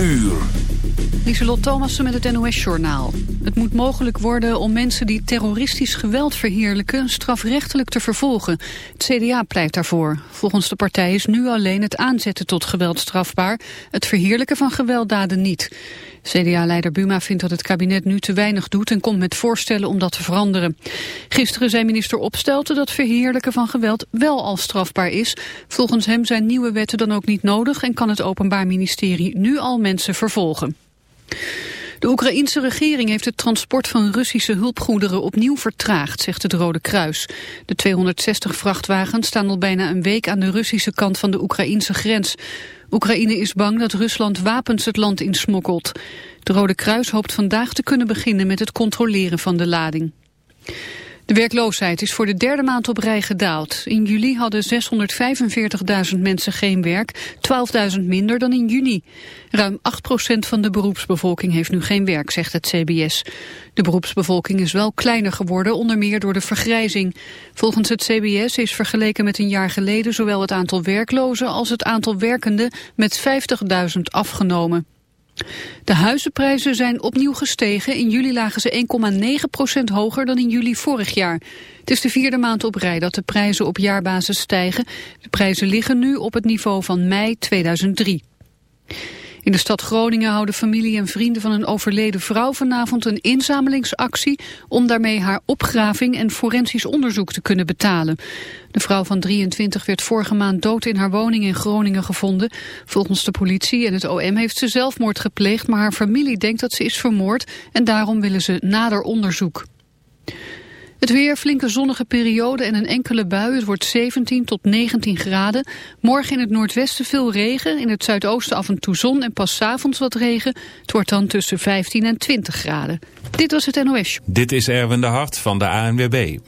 uur. Lieselot Thomassen met het NOS-journaal. Het moet mogelijk worden om mensen die terroristisch geweld verheerlijken... strafrechtelijk te vervolgen. Het CDA pleit daarvoor. Volgens de partij is nu alleen het aanzetten tot geweld strafbaar... het verheerlijken van gewelddaden niet. CDA-leider Buma vindt dat het kabinet nu te weinig doet... en komt met voorstellen om dat te veranderen. Gisteren zei minister Opstelten dat verheerlijken van geweld wel al strafbaar is. Volgens hem zijn nieuwe wetten dan ook niet nodig... en kan het Openbaar Ministerie nu al mensen vervolgen. De Oekraïense regering heeft het transport van Russische hulpgoederen opnieuw vertraagd, zegt het Rode Kruis. De 260 vrachtwagens staan al bijna een week aan de Russische kant van de Oekraïense grens. Oekraïne is bang dat Rusland wapens het land insmokkelt. De Rode Kruis hoopt vandaag te kunnen beginnen met het controleren van de lading. De werkloosheid is voor de derde maand op rij gedaald. In juli hadden 645.000 mensen geen werk, 12.000 minder dan in juni. Ruim 8% van de beroepsbevolking heeft nu geen werk, zegt het CBS. De beroepsbevolking is wel kleiner geworden, onder meer door de vergrijzing. Volgens het CBS is vergeleken met een jaar geleden zowel het aantal werklozen als het aantal werkenden met 50.000 afgenomen. De huizenprijzen zijn opnieuw gestegen. In juli lagen ze 1,9% hoger dan in juli vorig jaar. Het is de vierde maand op rij dat de prijzen op jaarbasis stijgen. De prijzen liggen nu op het niveau van mei 2003. In de stad Groningen houden familie en vrienden van een overleden vrouw vanavond een inzamelingsactie om daarmee haar opgraving en forensisch onderzoek te kunnen betalen. De vrouw van 23 werd vorige maand dood in haar woning in Groningen gevonden. Volgens de politie en het OM heeft ze zelfmoord gepleegd, maar haar familie denkt dat ze is vermoord en daarom willen ze nader onderzoek. Het weer, flinke zonnige periode en een enkele bui. Het wordt 17 tot 19 graden. Morgen in het noordwesten veel regen. In het zuidoosten af en toe zon en pas avonds wat regen. Het wordt dan tussen 15 en 20 graden. Dit was het NOS. Dit is Erwin de Hart van de ANWB.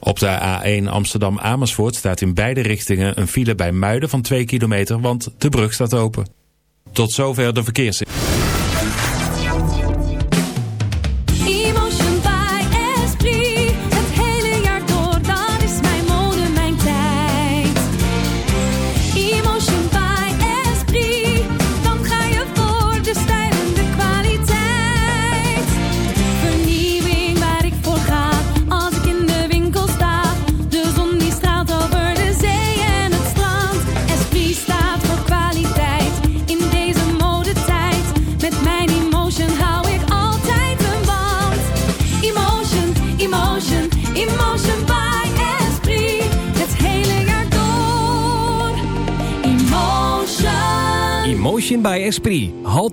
Op de A1 Amsterdam-Amersfoort staat in beide richtingen een file bij Muiden van 2 kilometer, want de brug staat open. Tot zover de verkeers.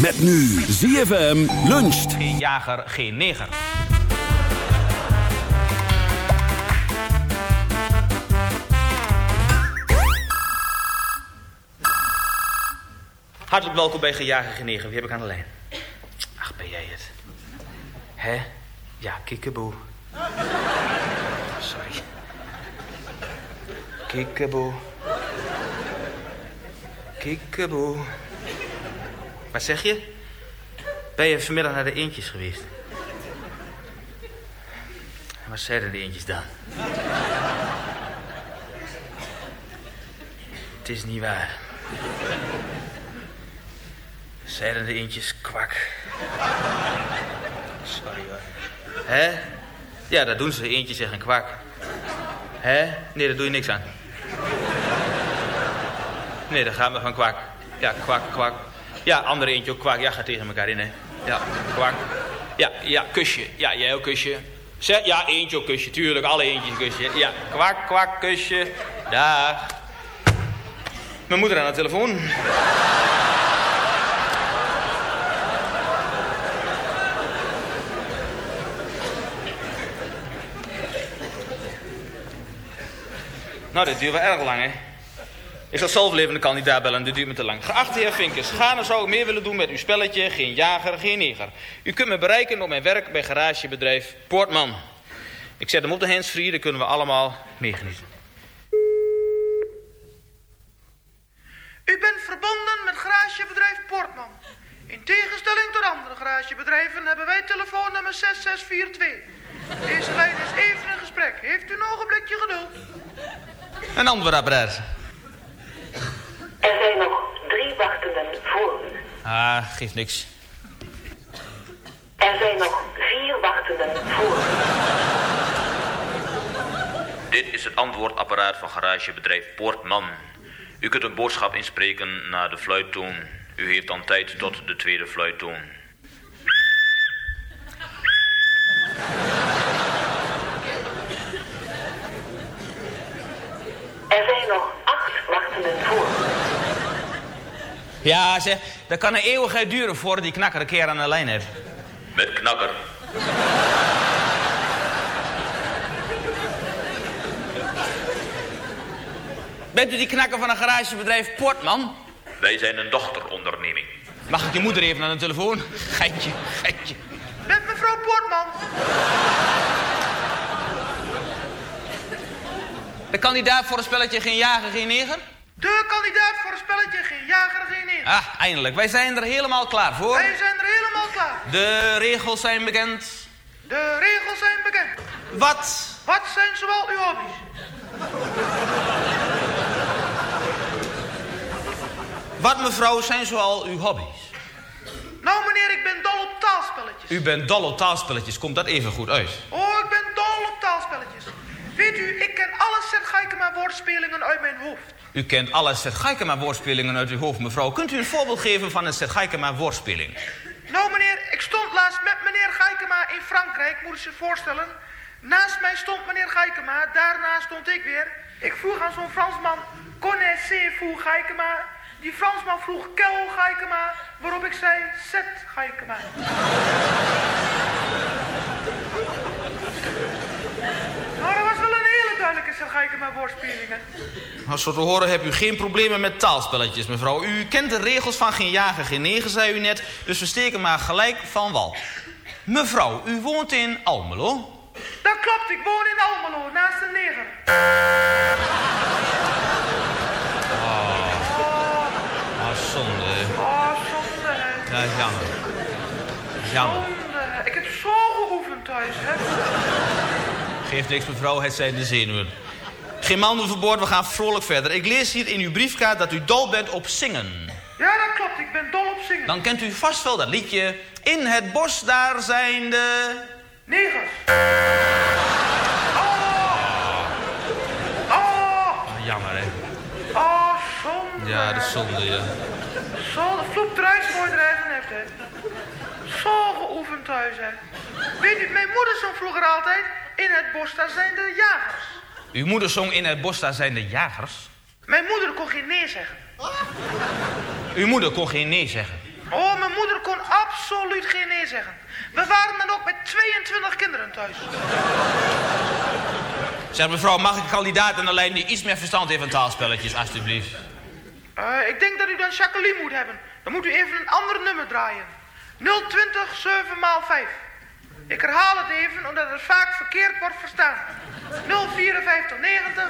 Met nu ZFM luncht. Geen jager, geen neger. Hartelijk welkom bij Gejager Genegen. Wie heb ik aan de lijn? Ach, ben jij het? Hè? Ja, kikkeboe. Sorry. Kikkeboe. Kikkeboe. Wat zeg je? Ben je vanmiddag naar de eendjes geweest? En wat zeiden de eendjes dan? Het is niet waar. Zeiden de eendjes kwak. Sorry hoor. Hè? Ja, dat doen ze. Eentje zeggen kwak. Hè? Nee, daar doe je niks aan. Nee, dat gaat me van kwak. Ja, kwak, kwak. Ja, andere eentje ook kwak. Ja, gaat tegen elkaar in, hè. Ja, kwak. Ja, ja, kusje. Ja, jij ook kusje. Zeg, ja, eentje ook kusje. Tuurlijk, alle eentjes een kusje. Ja, kwak, kwak, kusje. Dag. Mijn moeder aan de telefoon. Nou, dit duurt wel erg lang, hè? Ik zal zelf levende kandidaat bellen, dit duurt me te lang. Geachte heer Vinkers, ga zou ik meer willen doen met uw spelletje. Geen jager, geen neger. U kunt me bereiken op mijn werk bij garagebedrijf Poortman. Ik zet hem op de handsfree, dan kunnen we allemaal meegenieten. U bent verbonden met garagebedrijf Poortman. In tegenstelling tot andere garagebedrijven hebben wij telefoonnummer 6642. Deze lijn is even een gesprek. Heeft u een ogenblikje geduld? Een antwoordapparaat. Er zijn nog drie wachtenden voor u. Ah, geeft niks. Er zijn nog vier wachtenden voor u. Dit is het antwoordapparaat van garagebedrijf Poortman. U kunt een boodschap inspreken naar de fluittoon. U heeft dan tijd tot de tweede fluittoon. Er zijn nog voor. Ja, zeg, dat kan een eeuwigheid duren voordat die knakker een keer aan de lijn heeft. Met knakker. Bent u die knakker van een garagebedrijf Portman? Wij zijn een dochteronderneming. Mag ik je moeder even aan de telefoon? Geitje, geitje. Met mevrouw Poortman. De kandidaat voor een spelletje geen jager, geen neger? De kandidaat voor een spelletje geen jager, geen neger. Ah, eindelijk. Wij zijn er helemaal klaar voor. Wij zijn er helemaal klaar. De regels zijn bekend. De regels zijn bekend. Wat? Wat zijn zoal uw hobby's? Wat, mevrouw, zijn zoal uw hobby's? Nou meneer, ik ben dol op taalspelletjes. U bent dol op taalspelletjes. Komt dat even goed uit? Oh, ik ben dol op taalspelletjes. Weet u, ik ken alle Seth Geikema woordspelingen uit mijn hoofd. U kent alle Seth Geikema woordspelingen uit uw hoofd, mevrouw. Kunt u een voorbeeld geven van een Seth Geikema woordspeling? Nou meneer, ik stond laatst met meneer Geikema in Frankrijk, moet je zich voorstellen. Naast mij stond meneer Geikema, daarna stond ik weer. Ik vroeg aan zo'n Fransman, connaissez-vous Geikema? Die Fransman vroeg, kel Geikema, waarop ik zei, zet Geikema. Nou, dat was wel een hele duidelijke Seth Geikema woordspelingen. Als zo te horen heb u geen problemen met taalspelletjes, mevrouw. U kent de regels van geen jager, geen negen, zei u net. Dus we steken maar gelijk van wal. Mevrouw, u woont in Almelo. Dat klopt, ik woon in Almelo, naast de neger. Ah, zonde. Oh, zonde, hè. Ja, jammer. Jammer. Zonde. Ik heb zo geoefend thuis, hè. Geeft niks, mevrouw, het zijn de zenuwen. Geen man overboord, we gaan vrolijk verder. Ik lees hier in uw briefkaart dat u dol bent op zingen. Ja, dat klopt, ik ben dol op zingen. Dan kent u vast wel dat liedje. In het bos daar zijn de... Negers. Oh. Oh. Ah, jammer, hè. Oh, zonde. Ja, de zonde, ja. Zo, de vloep eruit voor je er eigen hebt, hè. Zo geoefend thuis, hè. Weet u, mijn moeder zong vroeger altijd... In het bos, daar zijn de jagers. Uw moeder zong in het bos, daar zijn de jagers. Mijn moeder kon geen nee zeggen. Uw moeder kon geen nee zeggen. Oh, mijn moeder kon absoluut geen nee zeggen. We waren dan ook met 22 kinderen thuis. Zeg mevrouw, mag ik een kandidaat aan de lijn die iets meer verstand heeft van taalspelletjes, alstublieft? Eh, ik denk dat u dan Jacqueline moet hebben. Dan moet u even een ander nummer draaien. 020 7 x 5. Ik herhaal het even, omdat het vaak verkeerd wordt verstaan. 054 90.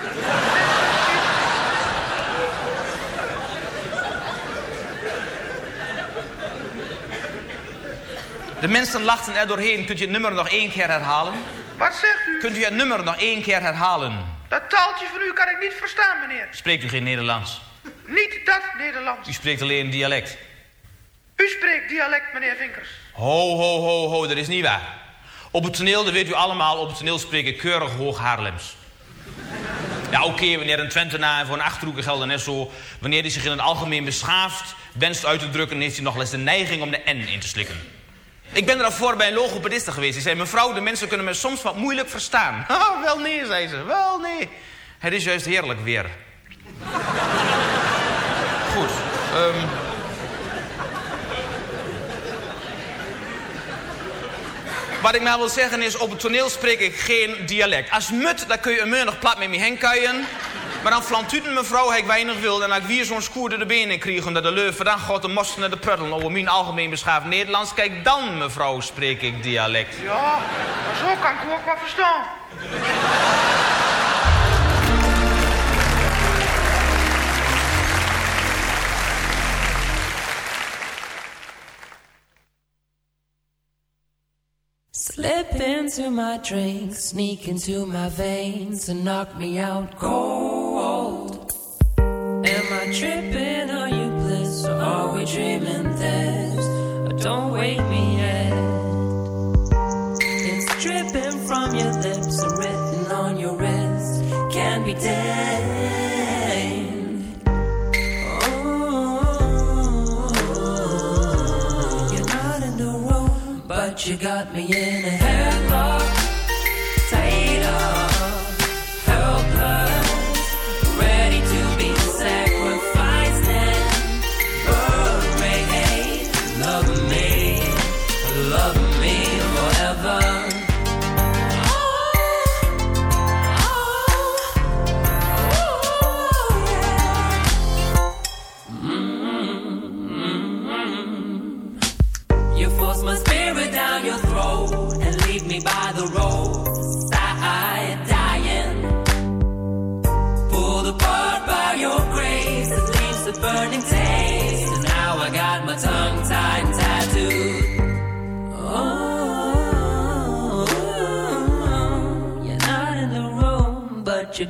De mensen lachten er doorheen. Kunt u het nummer nog één keer herhalen? Wat zegt u? Kunt u het nummer nog één keer herhalen? Dat taaltje van u kan ik niet verstaan, meneer. Spreekt u geen Nederlands? Niet dat Nederlands. U spreekt alleen dialect. U spreekt dialect, meneer Vinkers. Ho, ho, ho, ho, dat is niet waar. Op het toneel, dat weet u allemaal, op het toneel spreek ik keurig hoog Haarlems. Ja, oké, wanneer een Twentenaar voor een Achterhoeker geldt zo... wanneer hij zich in het algemeen beschaafd wenst uit te drukken... heeft hij nog eens de neiging om de N in te slikken. Ik ben er voor bij een logopediste geweest. Die zei, mevrouw, de mensen kunnen me soms wat moeilijk verstaan. Ah, wel nee, zei ze, wel nee. Het is juist heerlijk weer. Goed, um... Wat ik maar wil zeggen is, op het toneel spreek ik geen dialect. Als mut, dan kun je een nog plat met me heen kuien. Maar dan flantuut mevrouw ik weinig wil. En als ik weer zo'n skoer de benen krijg onder de leuven... dan gaat de mos naar de pruttel over mijn algemeen beschaafd Nederlands. Kijk, dan, mevrouw, spreek ik dialect. Ja, maar zo kan ik ook wat verstaan. Slip into my drink, sneak into my veins and knock me out cold. Am I tripping? Are you bliss? Or are we dreaming this? Don't wake me yet. It's dripping from your lips and written on your wrist. Can't be dead. But you got me in a headlock.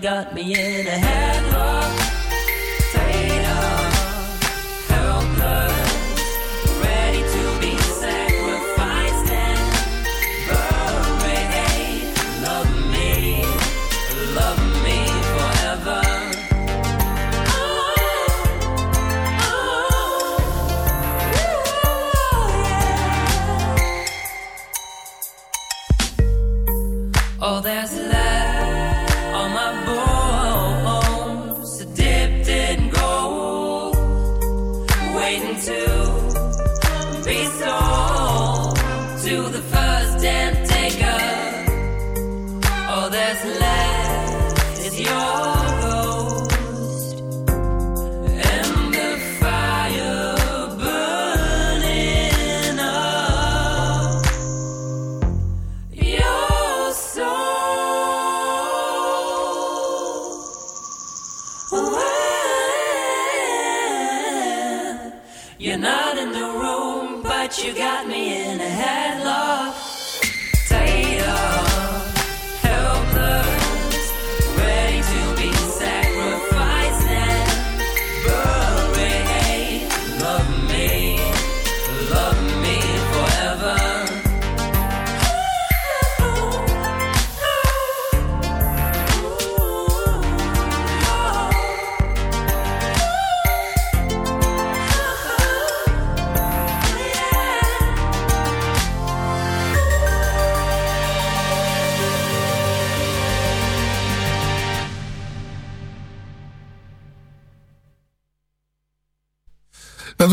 Got me in a headlock.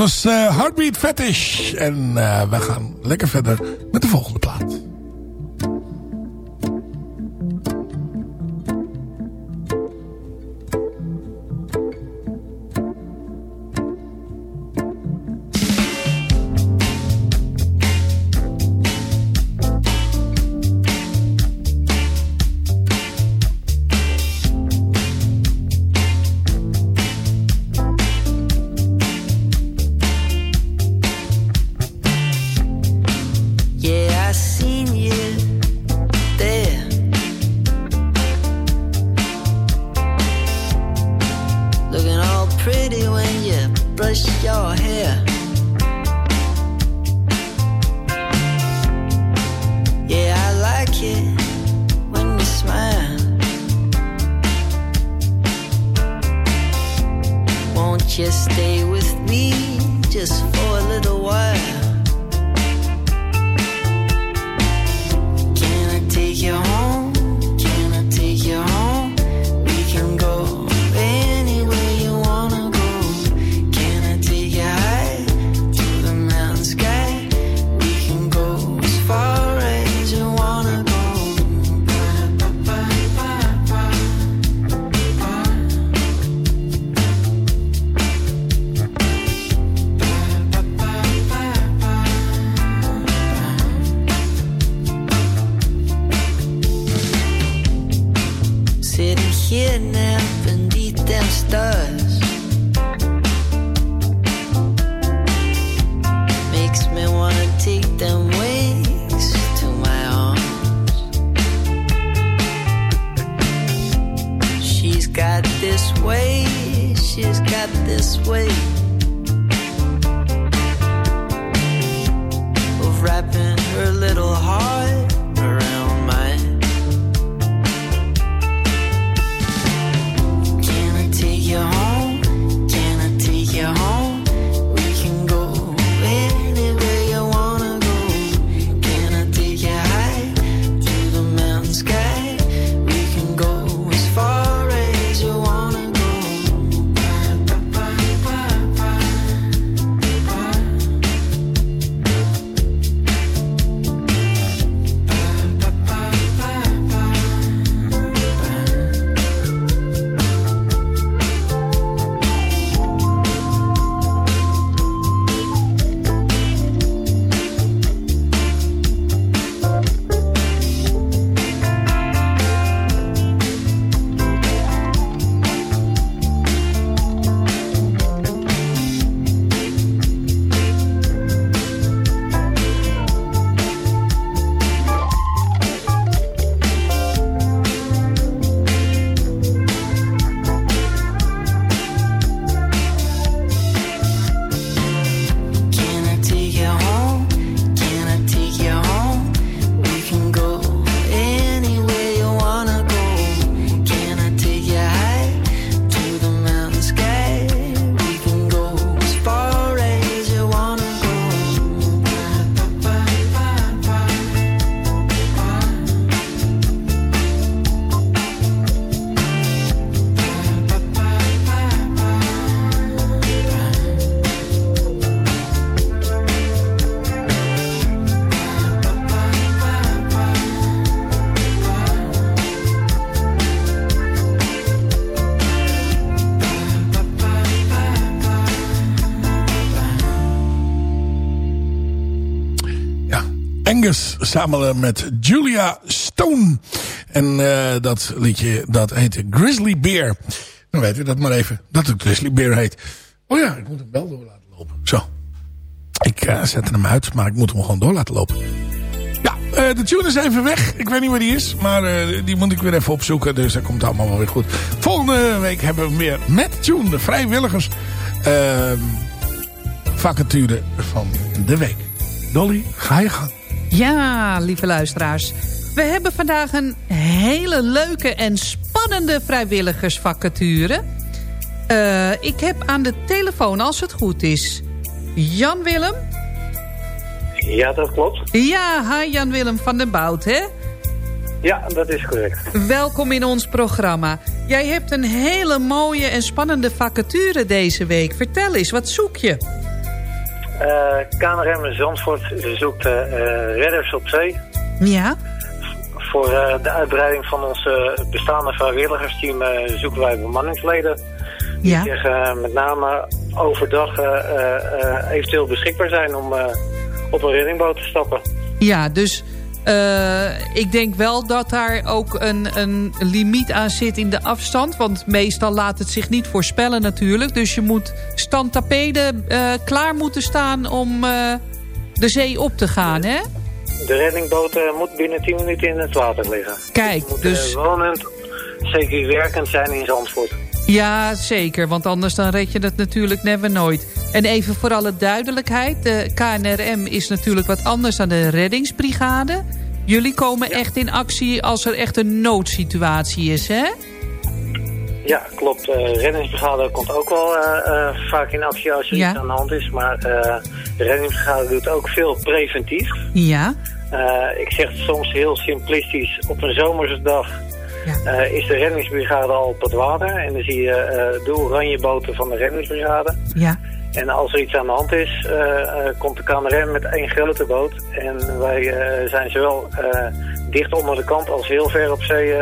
Was eh, Heartbeat Fetish. En eh, we gaan lekker verder Samen met Julia Stone. En eh, dat liedje dat heet Grizzly Bear. Dan weet u dat maar even. Dat het Grizzly Bear heet. Oh ja, ik moet hem wel door laten lopen. Zo. Ik eh, zet hem uit, maar ik moet hem gewoon door laten lopen. Ja, eh, de tune is even weg. Ik weet niet waar die is. Maar die moet ik weer even opzoeken. Dus dat komt allemaal wel weer goed. Volgende week hebben we weer met tune de vrijwilligers. vacature van de week. Dolly, ga je gang. Ja, lieve luisteraars. We hebben vandaag een hele leuke en spannende vrijwilligersvacature. Eh, ik heb aan de telefoon, als het goed is, Jan Willem. Ja, dat klopt. Ja, hi Jan Willem van den Bout, hè? Ja, dat is correct. Welkom in ons programma. Jij hebt een hele mooie en spannende vacature deze week. Vertel eens, wat zoek je? Eh KNRM Zandvoort zoekt eh, eh, redders op zee. Ja? Voor de uitbreiding van ons bestaande vrijwilligersteam zoeken wij bemanningsleden. Die Ja. zich eh, met name overdag eventueel beschikbaar zijn om op een reddingboot te stappen. Ja, dus eh, ik denk wel dat daar ook een, een limiet aan zit in de afstand. Want meestal laat het zich niet voorspellen natuurlijk. Dus je moet standtapeden eh klaar moeten staan om eh, de zee op te gaan, hè? De reddingboot moet binnen 10 minuten in het water liggen. Kijk, dus... eh, wonend, zeker werkend zijn in Zandvoort. Ja, zeker. Want anders dan red je het natuurlijk never nooit. En even voor alle duidelijkheid. De KNRM is natuurlijk wat anders dan de reddingsbrigade. Jullie komen echt in actie als er echt een noodsituatie is, hè? Ja, klopt. Uh, reddingsbrigade komt ook wel uh, vaak in actie als er iets aan de hand is. Maar de reddingsbrigade doet ook veel preventief. Ja. ik zeg het soms heel simplistisch. Op een zomerse dag ja. is de reddingsbrigade al op het water. En dan zie je de oranje boten van de reddingsbrigade. Ja. En als er iets aan de hand is, komt de KNRM met één grote boot. En wij zijn zowel dicht onder de kant als heel ver op zee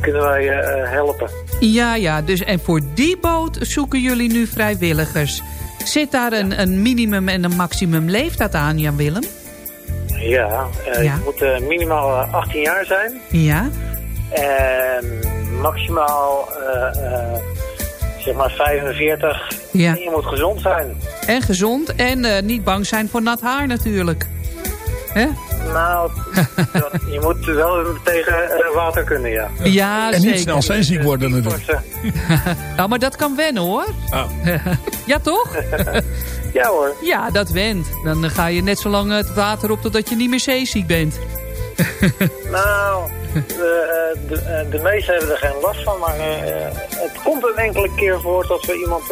kunnen wij helpen. Ja, ja. Dus, en voor die boot zoeken jullie nu vrijwilligers. Zit daar een, een minimum en een maximum leeftijd aan, Jan Willem? Ja, uh, ja. je moet uh, minimaal 18 jaar zijn. Ja. En maximaal zeg maar 45. Ja. En je moet gezond zijn. En gezond en niet bang zijn voor nat haar natuurlijk. Hè? Nou, je moet wel tegen eh, water kunnen, ja. Ja, En niet snel zeeziek worden natuurlijk. nou, maar dat kan wennen hoor. Oh. ja, toch? ja hoor. Ja, dat went. Dan ga je net zo lang het water op totdat je niet meer zeeziek bent. nou, de, eh, de, eh, de meesten hebben er geen last van, maar uh, het komt een enkele keer voor dat we iemand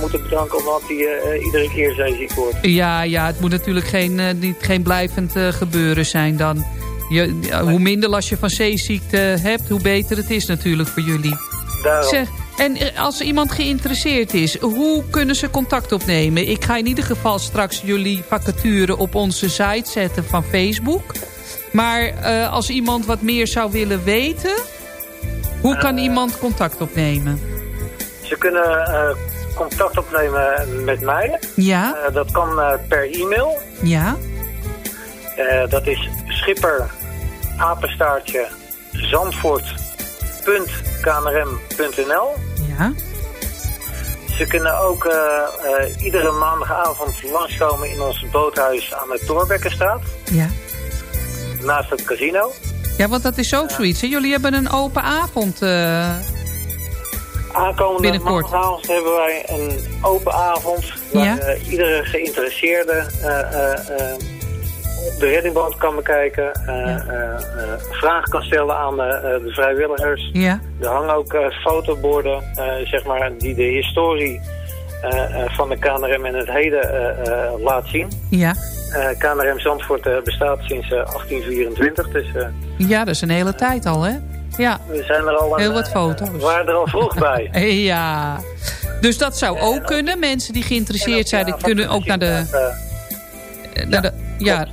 moeten bedanken omdat hij iedere keer zeeziek wordt. Ja, ja, het moet natuurlijk geen, niet, geen blijvend gebeuren zijn dan. Je, hoe minder last je van zeeziekte hebt, hoe beter het is natuurlijk voor jullie. Daarom. Zeg, en als iemand geïnteresseerd is, hoe kunnen ze contact opnemen? Ik ga in ieder geval straks jullie vacature op onze site zetten van Facebook. Maar uh, als iemand wat meer zou willen weten... hoe kan uh, iemand contact opnemen? Ze kunnen uh, contact opnemen met mij. Ja. dat kan per e-mail. Ja. dat is schipper apenstaartje zandvoort.knrm.nl Ja. Ze kunnen ook iedere maandagavond langskomen in ons boothuis aan de Torbekkenstraat. Ja naast het casino. Ja, want dat is ook zoiets. Hè? Jullie hebben een open avond uh, Aankomende binnenkort. maandagavond hebben wij een open avond... waar ja? uh, iedere geïnteresseerde uh, de reddingboot kan bekijken... Ja. vragen kan stellen aan de vrijwilligers. Ja. Er hangen ook fotoborden zeg maar, die de historie van de KNRM en het heden laat zien. Ja. KNRM Zandvoort bestaat sinds uh, 1824. Dus, ja, dat is een hele tijd al, hè? Ja. We zijn er al Heel wat foto's. We waren er al vroeg bij. ja. Dus dat zou ook kunnen. Mensen die geïnteresseerd zijn, die kunnen ook naar de... naar de ja,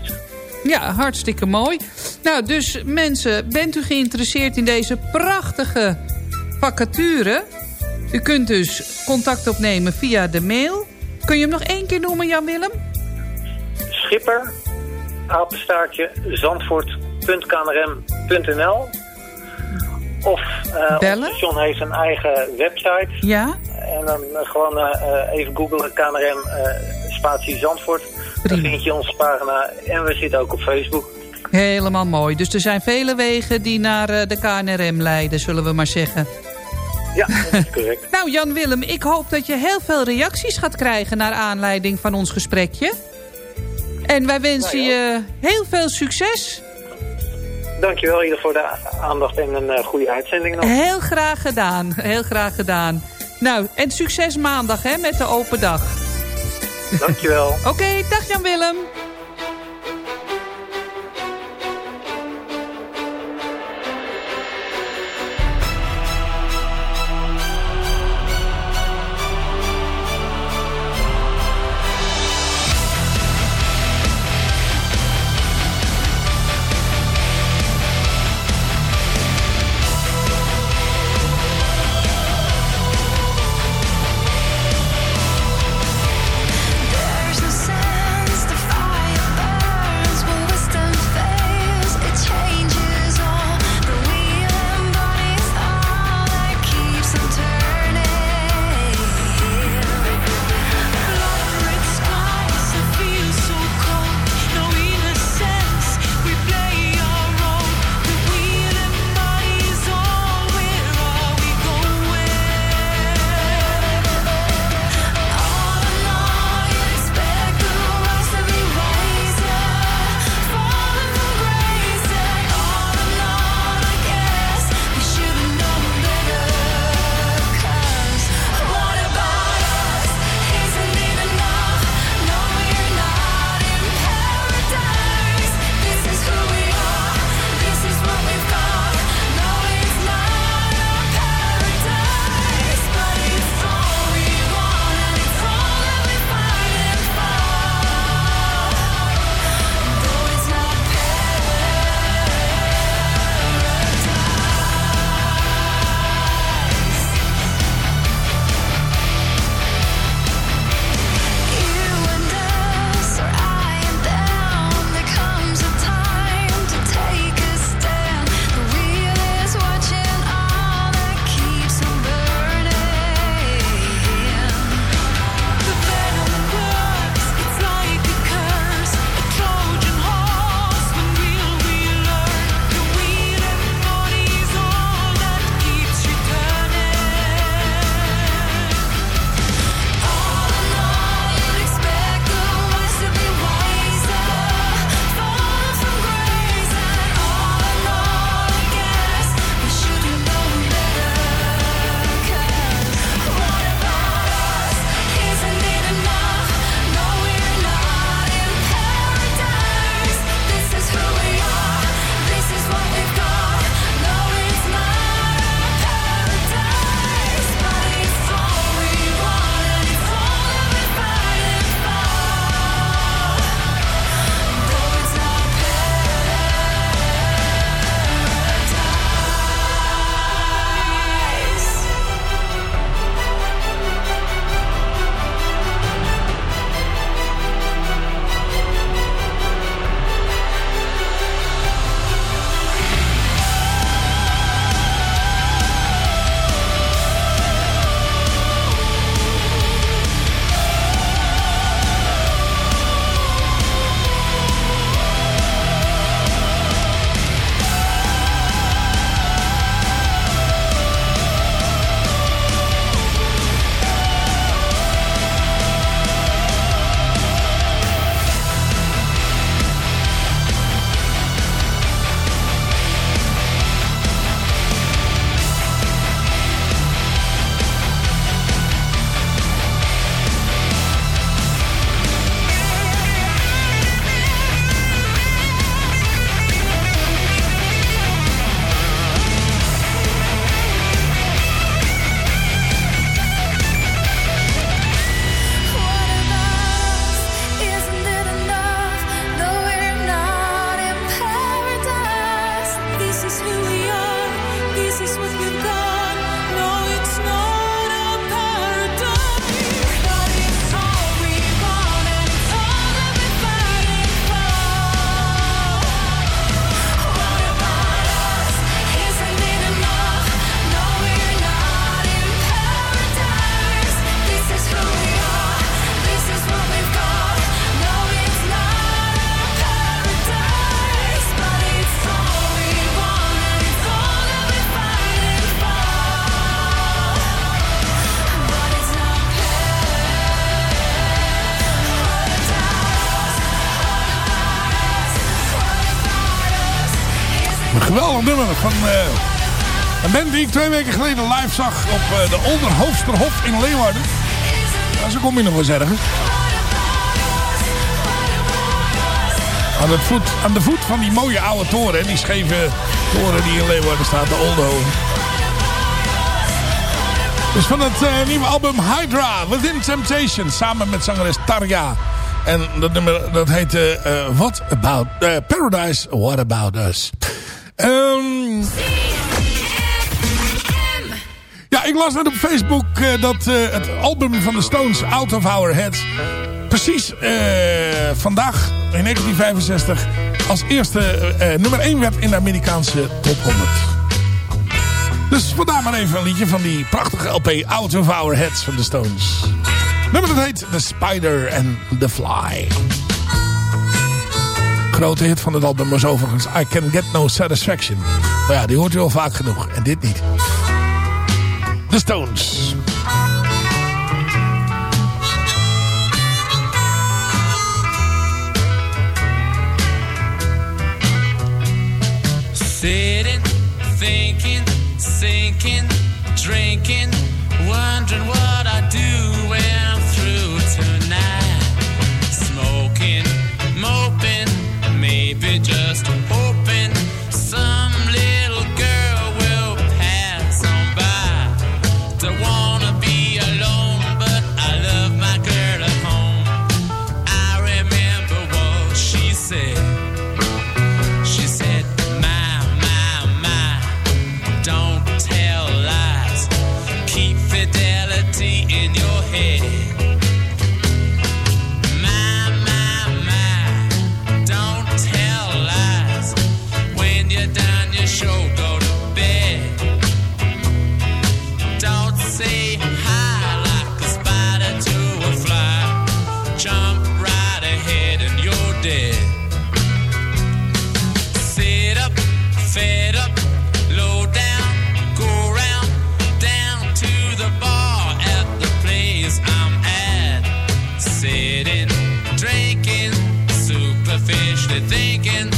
ja, hartstikke mooi. Nou, dus mensen, bent u geïnteresseerd in deze prachtige vacature? U kunt dus contact opnemen via de mail. Kun je hem nog één keer noemen, Jan-Willem? schipper, apenstaartje, zandvoort.knrm.nl. Of uh, het station heeft een eigen website. Ja. En dan uh, gewoon uh, even googlen KNRM spatie Zandvoort. Dan vind je onze pagina en we zitten ook op Facebook. Helemaal mooi. Dus er zijn vele wegen die naar de KNRM leiden, zullen we maar zeggen. Ja, dat is correct. nou Jan-Willem, ik hoop dat je heel veel reacties gaat krijgen... naar aanleiding van ons gesprekje. En wij wensen je heel veel succes. Dankjewel ieder voor de aandacht en een uh, goede uitzending nog. Heel graag gedaan, heel graag gedaan. Nou, en succes maandag hè, met de open dag. Dankjewel. Oké, okay, dag Jan-Willem. Band die ik twee weken geleden live zag op uh, de Olderhoofsterhof in Leeuwarden. Ja, zo kom je nog eens ergens. Aan, voet, aan de voet van die mooie oude toren. Die scheve toren die in Leeuwarden staat, de Oldenhoven. Dus van het uh, nieuwe album Hydra, Within Temptation. Samen met zangeres Tarja. En dat nummer dat heet uh, What About Paradise, What About Us. Ik las net op Facebook dat het album van de Stones, Out of Our Heads... precies vandaag, in 1965, als eerste nummer 1 werd in de Amerikaanse top 100. Dus vandaar maar even een liedje van die prachtige LP Out of Our Heads van de Stones. Nummer dat heet The Spider and the Fly. Grote hit van het album was overigens I Can Get No Satisfaction. Maar ja, die hoort u al vaak genoeg. En dit niet. The Stones. Sitting, thinking, sinking, drinking, wondering what I do when I'm through tonight. Smoking, moping, maybe just hoping Sitting, drinking, superficially thinking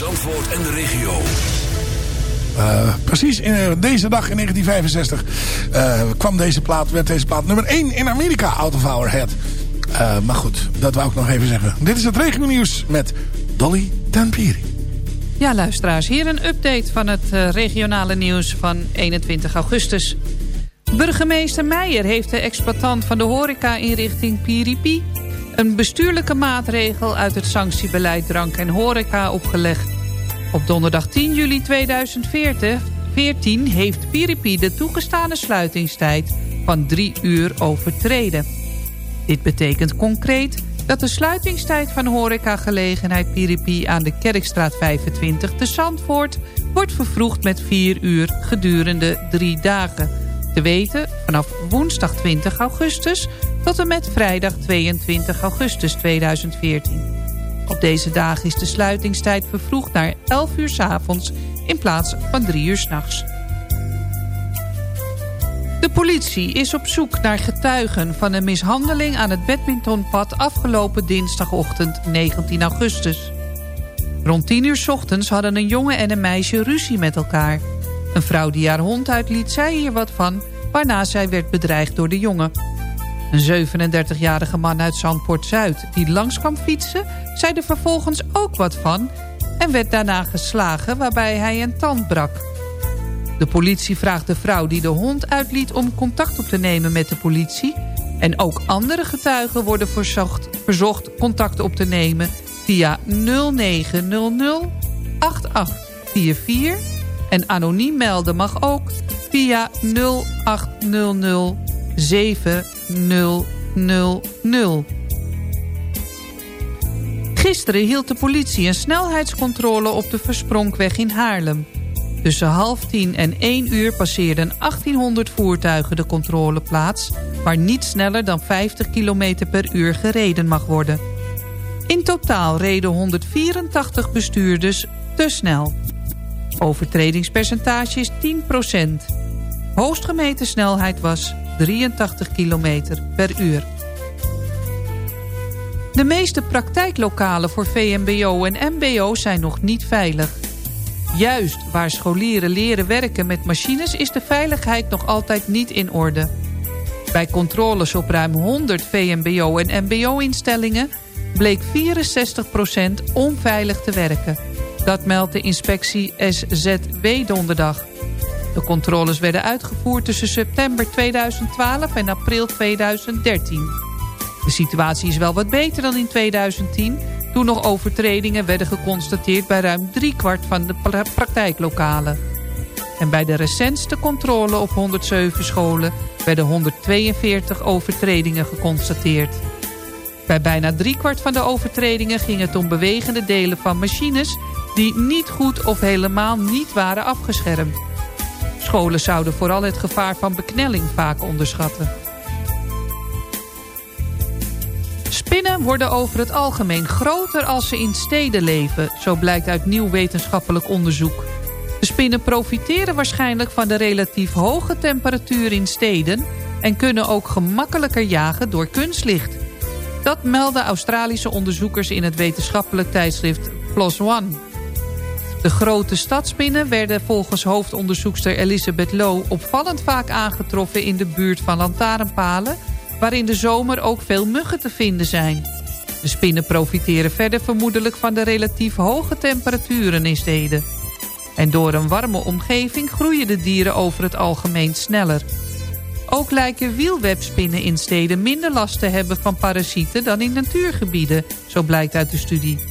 Zandvoort en de regio. Uh, precies in, uh, deze dag in 1965 uh, kwam deze plaat, werd deze plaat nummer 1 in Amerika, Out of Our Head. maar goed, dat wou ik nog even zeggen. Dit is het regio nieuws met Dolly Tempiri. Ja, luisteraars, hier een update van het regionale nieuws van 21 augustus. Burgemeester Meijer heeft de exploitant van de horeca-inrichting Piripi... een bestuurlijke maatregel uit het sanctiebeleid drank en horeca opgelegd. Op donderdag 10 juli 2014 heeft Piripi de toegestane sluitingstijd van drie uur overtreden. Dit betekent concreet dat de sluitingstijd van horecagelegenheid Piripi aan de Kerkstraat 25 te Zandvoort wordt vervroegd met 4 uur gedurende drie dagen. Te weten vanaf woensdag 20 augustus tot en met vrijdag 22 augustus 2014. Op deze dagen is de sluitingstijd vervroegd naar 11 uur s avonds in plaats van 3 uur s'nachts. De politie is op zoek naar getuigen van een mishandeling aan het badmintonpad afgelopen dinsdagochtend 19 augustus. Rond 10 uur s ochtends hadden een jongen en een meisje ruzie met elkaar. Een vrouw die haar hond uitliet zei hier wat van, waarna zij werd bedreigd door de jongen. Een 37-jarige man uit Zandpoort-Zuid die langs kwam fietsen... zei er vervolgens ook wat van en werd daarna geslagen waarbij hij een tand brak. De politie vraagt de vrouw die de hond uitliet om contact op te nemen met de politie... en ook andere getuigen worden verzocht, verzocht contact op te nemen via 0900 8844 en anoniem melden mag ook via 0800 7000. Gisteren hield de politie een snelheidscontrole op de Verspronkweg in Haarlem. Tussen half tien en één uur passeerden 1800 voertuigen de controleplaats... waar niet sneller dan 50 km per uur gereden mag worden. In totaal reden 184 bestuurders te snel. Overtredingspercentage is 10% Hoogstgemeten snelheid was 83 km per uur. De meeste praktijklokalen voor VMBO en MBO zijn nog niet veilig. Juist waar scholieren leren werken met machines is de veiligheid nog altijd niet in orde. Bij controles op ruim 100 VMBO en MBO-instellingen bleek 64% onveilig te werken. Dat meldt de inspectie SZW donderdag. De controles werden uitgevoerd tussen september 2012 en april 2013. De situatie is wel wat beter dan in 2010... toen nog overtredingen werden geconstateerd bij ruim driekwart van de praktijklokalen. En bij de recentste controle op 107 scholen... werden 142 overtredingen geconstateerd. Bij bijna driekwart van de overtredingen ging het om bewegende delen van machines... die niet goed of helemaal niet waren afgeschermd. Scholen zouden vooral het gevaar van beknelling vaak onderschatten. Spinnen worden over het algemeen groter als ze in steden leven. Zo blijkt uit nieuw wetenschappelijk onderzoek. De spinnen profiteren waarschijnlijk van de relatief hoge temperatuur in steden... en kunnen ook gemakkelijker jagen door kunstlicht. Dat melden Australische onderzoekers in het wetenschappelijk tijdschrift PLOS ONE. De grote stadspinnen werden volgens hoofdonderzoekster Elizabeth Lowe... opvallend vaak aangetroffen in de buurt van lantaarnpalen... waar in de zomer ook veel muggen te vinden zijn. De spinnen profiteren verder vermoedelijk van de relatief hoge temperaturen in steden. En door een warme omgeving groeien de dieren over het algemeen sneller. Ook lijken wielwebspinnen in steden minder last te hebben van parasieten dan in natuurgebieden, zo blijkt uit de studie.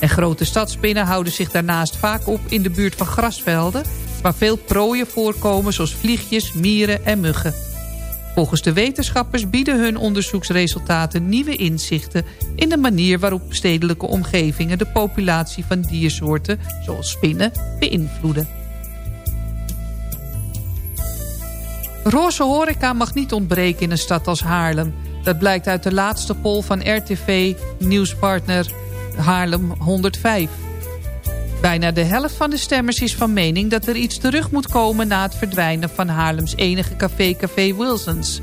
En grote stadspinnen houden zich daarnaast vaak op in de buurt van grasvelden... waar veel prooien voorkomen zoals vliegjes, mieren en muggen. Volgens de wetenschappers bieden hun onderzoeksresultaten nieuwe inzichten... in de manier waarop stedelijke omgevingen de populatie van diersoorten, zoals spinnen, beïnvloeden. Roze horeca mag niet ontbreken in een stad als Haarlem. Dat blijkt uit de laatste poll van RTV nieuwspartner Haarlem 105. Bijna de helft van de stemmers is van mening dat er iets terug moet komen... na het verdwijnen van Haarlems enige café Café Wilsons.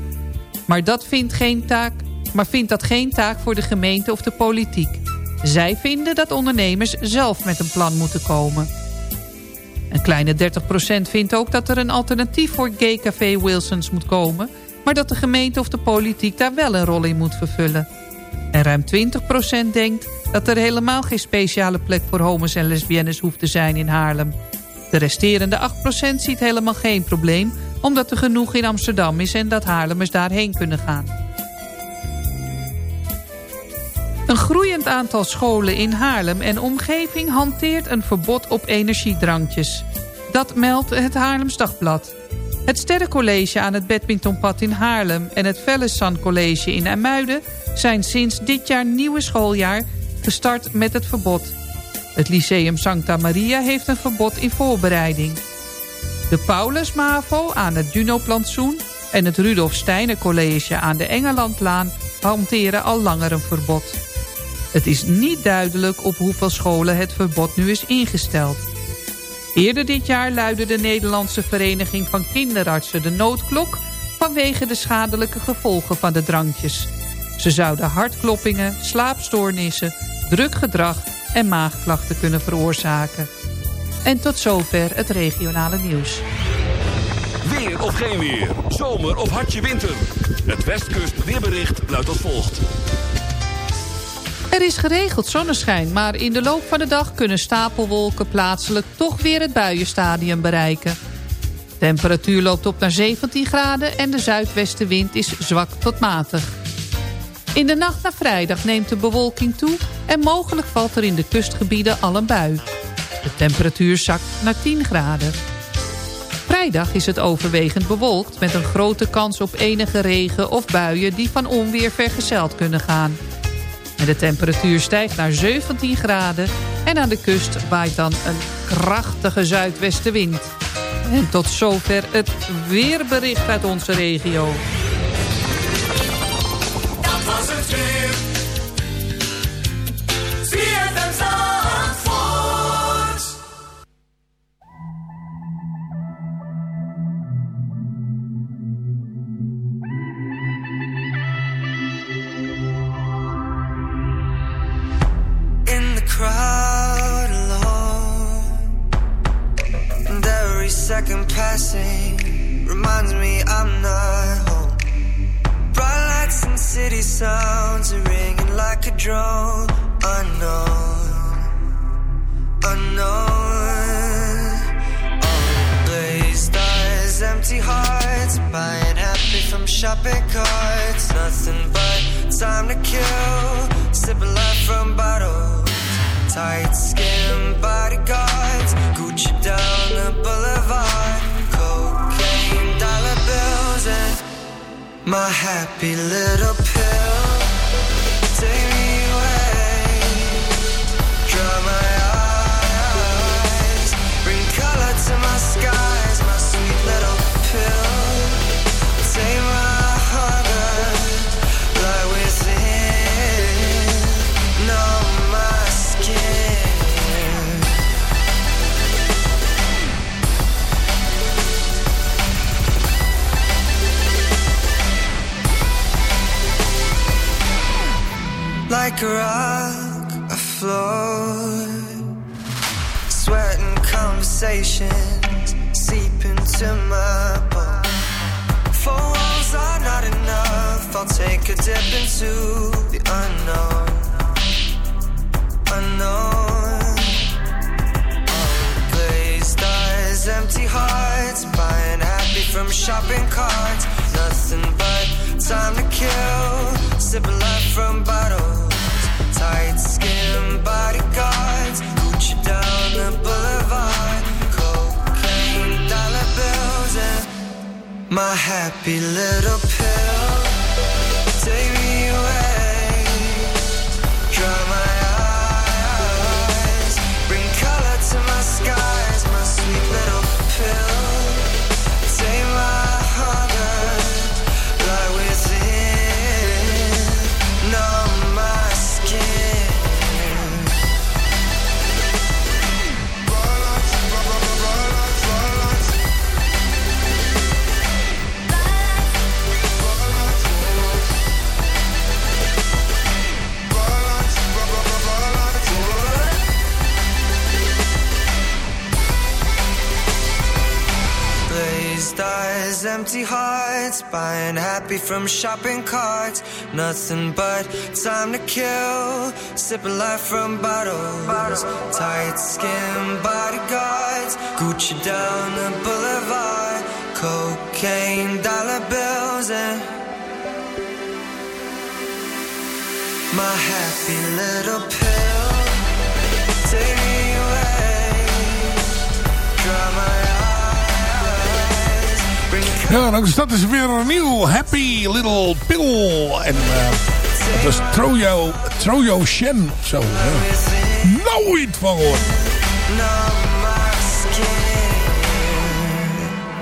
Maar, dat vindt, geen taak, maar vindt dat geen taak voor de gemeente of de politiek. Zij vinden dat ondernemers zelf met een plan moeten komen. Een kleine 30% vindt ook dat er een alternatief voor Gay Café Wilsons moet komen... maar dat de gemeente of de politiek daar wel een rol in moet vervullen. En ruim 20% denkt dat er helemaal geen speciale plek voor homo's en lesbiennes hoeft te zijn in Haarlem. De resterende 8% ziet helemaal geen probleem... omdat er genoeg in Amsterdam is en dat Haarlemmers daarheen kunnen gaan. Een groeiend aantal scholen in Haarlem en omgeving hanteert een verbod op energiedrankjes. Dat meldt het Haarlems Dagblad. Het Sterrencollege aan het Badmintonpad in Haarlem... en het Vellesan College in IJmuiden... zijn sinds dit jaar nieuwe schooljaar gestart met het verbod. Het Lyceum Santa Maria heeft een verbod in voorbereiding. De Paulus Mavo aan het Juno-plantsoen... en het Rudolf Steiner College aan de Engelandlaan... hanteren al langer een verbod. Het is niet duidelijk op hoeveel scholen het verbod nu is ingesteld. Eerder dit jaar luidde de Nederlandse Vereniging van Kinderartsen de noodklok... vanwege de schadelijke gevolgen van de drankjes. Ze zouden hartkloppingen, slaapstoornissen, druk gedrag en maagklachten kunnen veroorzaken. En tot zover het regionale nieuws. Weer of geen weer, zomer of hartje winter. Het Westkust weerbericht luidt als volgt. Er is geregeld zonneschijn, maar in de loop van de dag kunnen stapelwolken plaatselijk toch weer het buienstadium bereiken. Temperatuur loopt op naar 17 graden en de zuidwestenwind is zwak tot matig. In de nacht naar vrijdag neemt de bewolking toe en mogelijk valt er in de kustgebieden al een bui. De temperatuur zakt naar 10 graden. Vrijdag is het overwegend bewolkt met een grote kans op enige regen of buien die van onweer vergezeld kunnen gaan. De temperatuur stijgt naar 17 graden en aan de kust waait dan een krachtige zuidwestenwind. En tot zover het weerbericht uit onze regio. Second passing reminds me I'm not home. Bright lights and city sounds are ringing like a drone. Unknown, unknown. Unblazed eyes, empty hearts, buying happy from shopping carts. Nothing but time to kill, sipping life from bottles. Tight skin bodyguards, Gucci down the boulevard. Cocaine, dollar bills, and my happy little pill. Like a rock afloat. Sweating conversations seep into my bones. Four walls are not enough. I'll take a dip into the unknown. Unknown. Glazed eyes, empty hearts, buying happy from shopping carts. Nothing but time to kill, sipping life from bottles. Tight skin bodyguards, Gucci down the boulevard. Cocaine, dollar bills, and my happy little pill. Take happy from shopping carts. Nothing but time to kill, sipping life from bottles. Tight skin bodyguards, Gucci down the boulevard. Cocaine, dollar bills, and my happy little pill. Take me away, dry my Ja, dan is dat is weer een nieuw Happy Little Pill. En eh dat is Trojo, Trojo Shen of zo. Ja. Nooit van gehoord.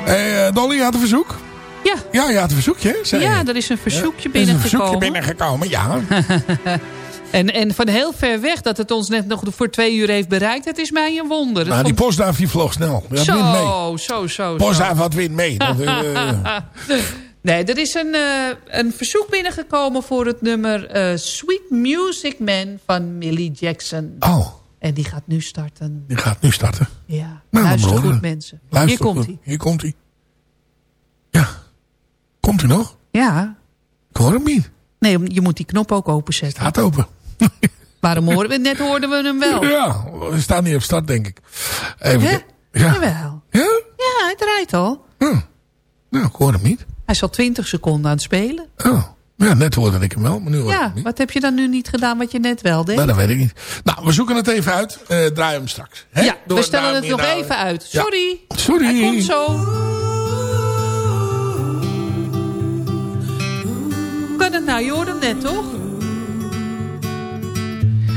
Hey, eh, Dolly, je had een verzoek? Ja. Ja, je had een verzoekje, hè, zei Ja, er is een verzoekje Er is een binnengekomen. verzoekje binnengekomen, ja. En, en van heel ver weg dat het ons net nog voor twee uur heeft bereikt. Het is mij een wonder. Nou, die postduif die vloog snel. Ja, zo, wind mee. zo, zo. Postduif had wind mee. Dat, eh, nee, er is een, eh, een verzoek binnengekomen voor het nummer eh, Sweet Music Man van Millie Jackson. Oh. En die gaat nu starten. die gaat nu starten. Ja, Nou, luister goed horen mensen. Luister Hier komt hij. Hier komt hij. Ja. Komt hij nog? Ja. Ik hoor hem niet. Nee, je moet die knop ook openzetten. Staat open. Waarom horen we het? Net hoorden we hem wel. Ja, we staan niet op start, denk ik. Even. Ja. Jawel. Ja? Ja, hij draait al. Nou, ik hoor hem niet. Hij is al 20 seconden aan het spelen. Oh. Ja, net hoorde ik hem wel, maar nu hoor ik Ja, niet. wat heb je dan nu niet gedaan wat je net wel deed? Nou, dat weet ik niet. Nou, we zoeken het even uit. Eh draai hem straks. Hè? ja, Door we stellen het nog even uit. Ja. Sorry. Sorry. Hij komt zo. Kan het nou? Je hoorde hem net, toch?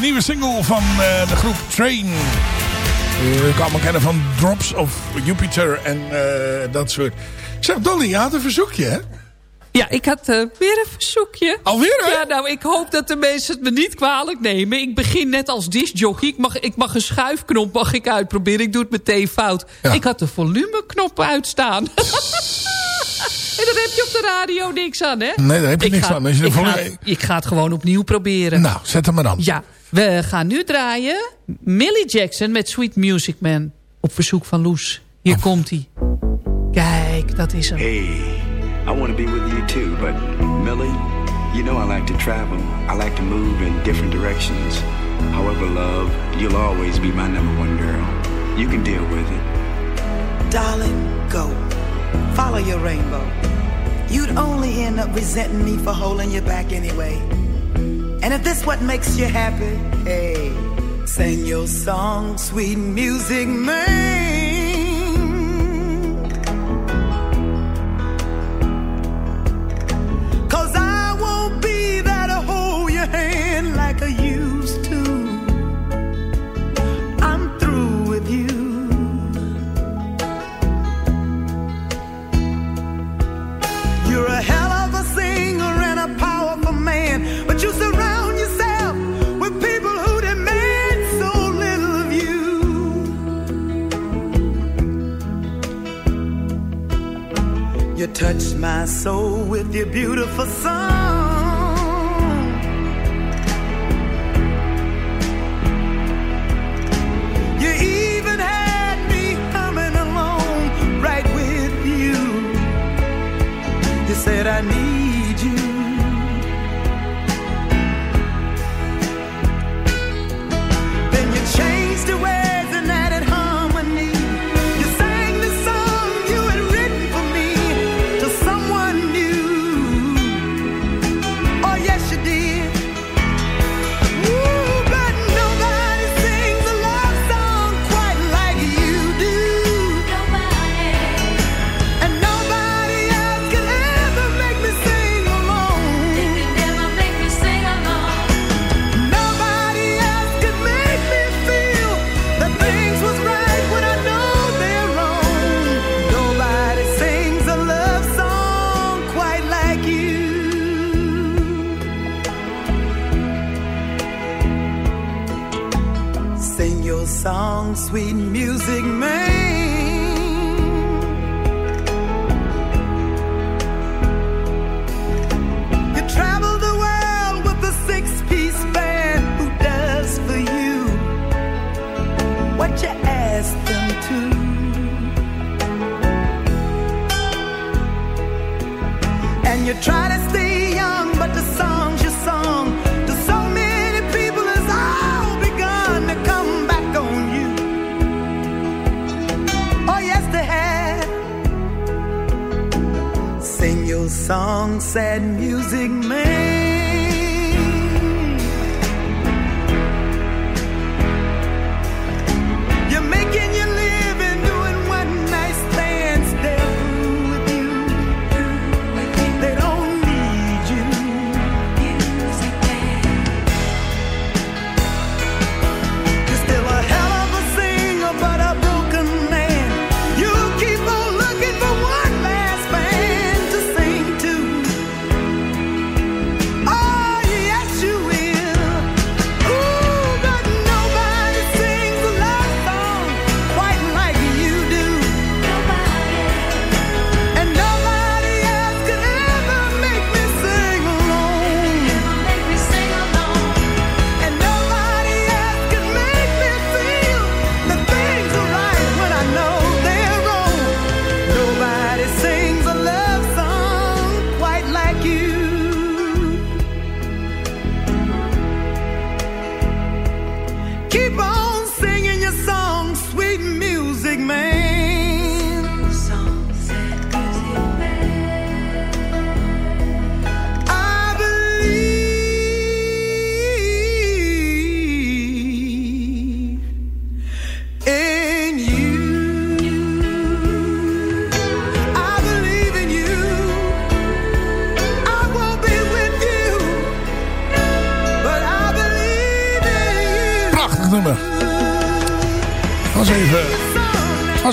Nieuwe single van eh, de groep Train. Ik kan me kennen van Drops of Jupiter en eh, dat soort. Zeg, Dolly, je had een verzoekje, hè? Ja, ik had eh, weer een verzoekje. Alweer? Ja, nou, ik hoop dat de mensen het me niet kwalijk nemen. Ik begin net als disjockey. Ik mag, ik mag een schuifknop mag ik uitproberen. Ik doe het meteen fout. Ik had de volumeknop uitstaan. En dan heb je op de radio niks aan, hè? Nee, daar heb je ik niks aan. Je ik, ga, ik ga het gewoon opnieuw proberen. Nou, zet hem maar aan. Ja, we gaan nu draaien Millie Jackson met Sweet Music Man. Op verzoek van Loes. Hier oh. komt hij. Kijk, dat is hem. Hey. I want to be with you too, but Millie, you know I like to travel. I like to move in different directions. However, love, you'll always be my number one girl. You can deal with it. Darling, go. Follow your rainbow. You'd only end up resenting me for holding you back anyway. And if this what makes you happy, hey, sing your song, sweet music, man. You touch my soul with your beautiful song. You even had me humming along right with you. You said I need.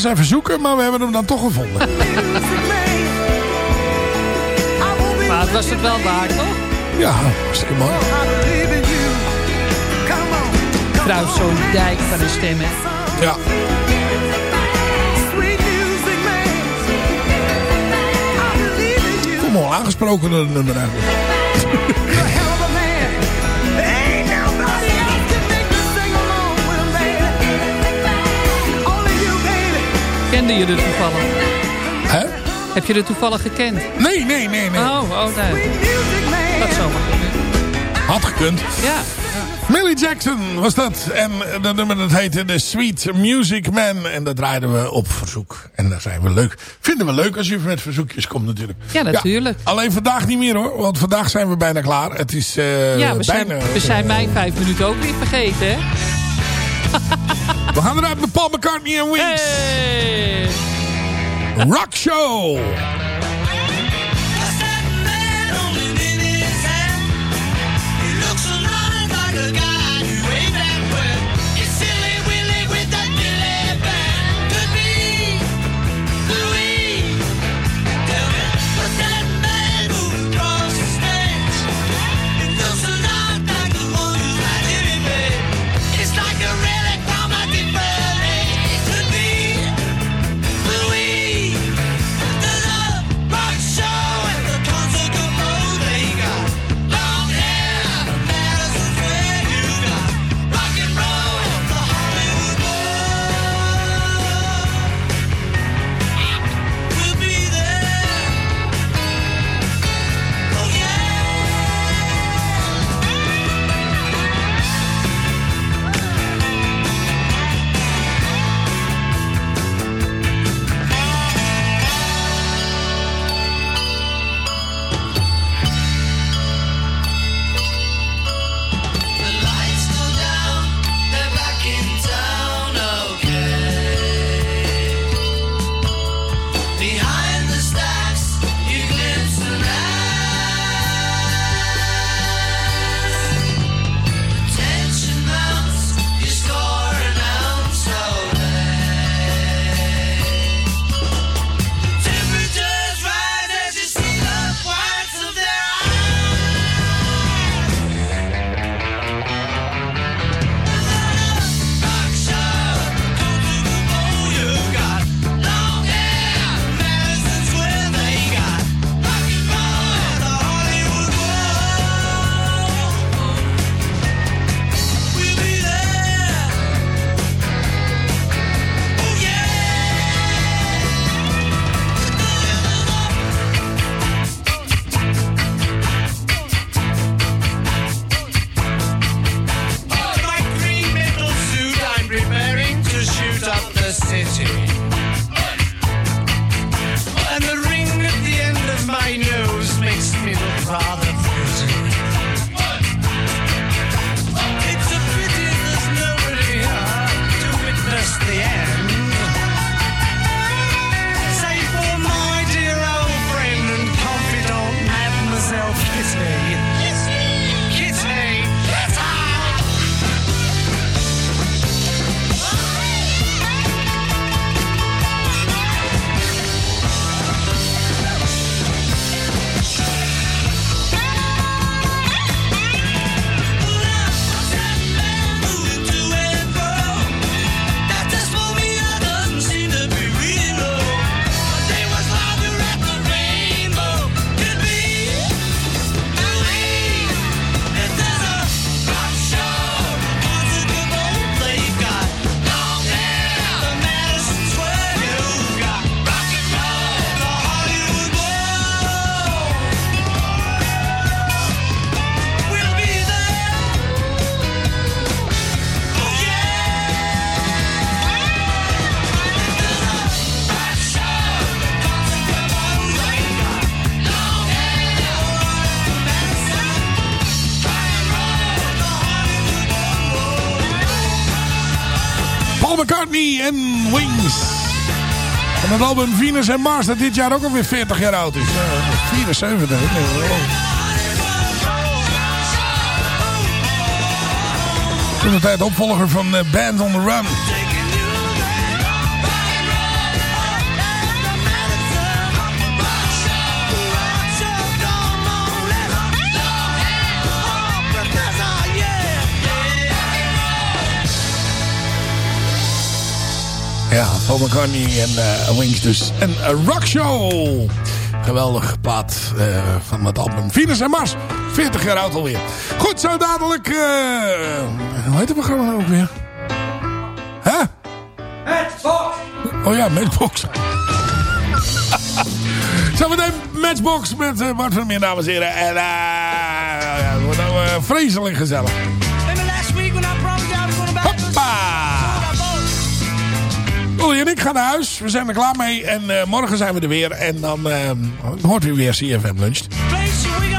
was even zoeken, maar we hebben hem dan toch gevonden. maar het was het wel waar, toch? Ja, hartstikke mooi. Trouwens, zo'n dijk van de stemmen. Ja. Kom al, aangesproken door nummer eigenlijk. Kende je dit toevallig? Hè? Heb je dit toevallig gekend? Nee, nee, nee, nee. Oh, oh nee. Dat zomaar. Had gekund. Ja. Millie Jackson was dat. En dat nummer dat heette The Sweet Music Man. En dat draaiden we op verzoek. En daar zijn we leuk. Vinden we leuk als je met verzoekjes komt natuurlijk. Ja, natuurlijk. Alleen vandaag niet meer hoor. Want vandaag zijn we bijna klaar. Het is eh, ja, we bijna... Zijn, we zijn mijn vijf minuten ook niet vergeten hè? We gaan eruit met Paul McCartney en Wings. Hey. Rock Show. En Wings. Van het album Venus en Mars dat dit jaar ook alweer 40 jaar oud is. Ja, 74. hè? Nee, wow. Toen de tijd opvolger van eh, Band on the Run. Ja, Paul McCartney en eh, Wings dus. En een Rock Show. Geweldig plaat eh, van het album Venus en Mars. 40 jaar oud alweer. Goed, zo dadelijk... eh hoe heet het programma nou ook weer? Hè? Matchbox! Oh ja, Matchbox. Zometeen Matchbox met Bart van Meer, dames en heren. En uh, wordt nou vreselijk gezellig. Olly en ik gaan naar huis. We zijn er klaar mee. En uh, morgen zijn we er weer. En dan uh, hoort u weer CFM Lunch.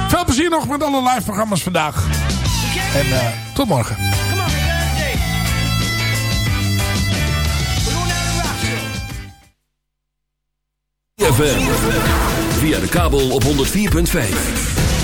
Veel plezier nog met alle live programma's vandaag. En uh, tot morgen. CFM. Via de kabel op 104.5.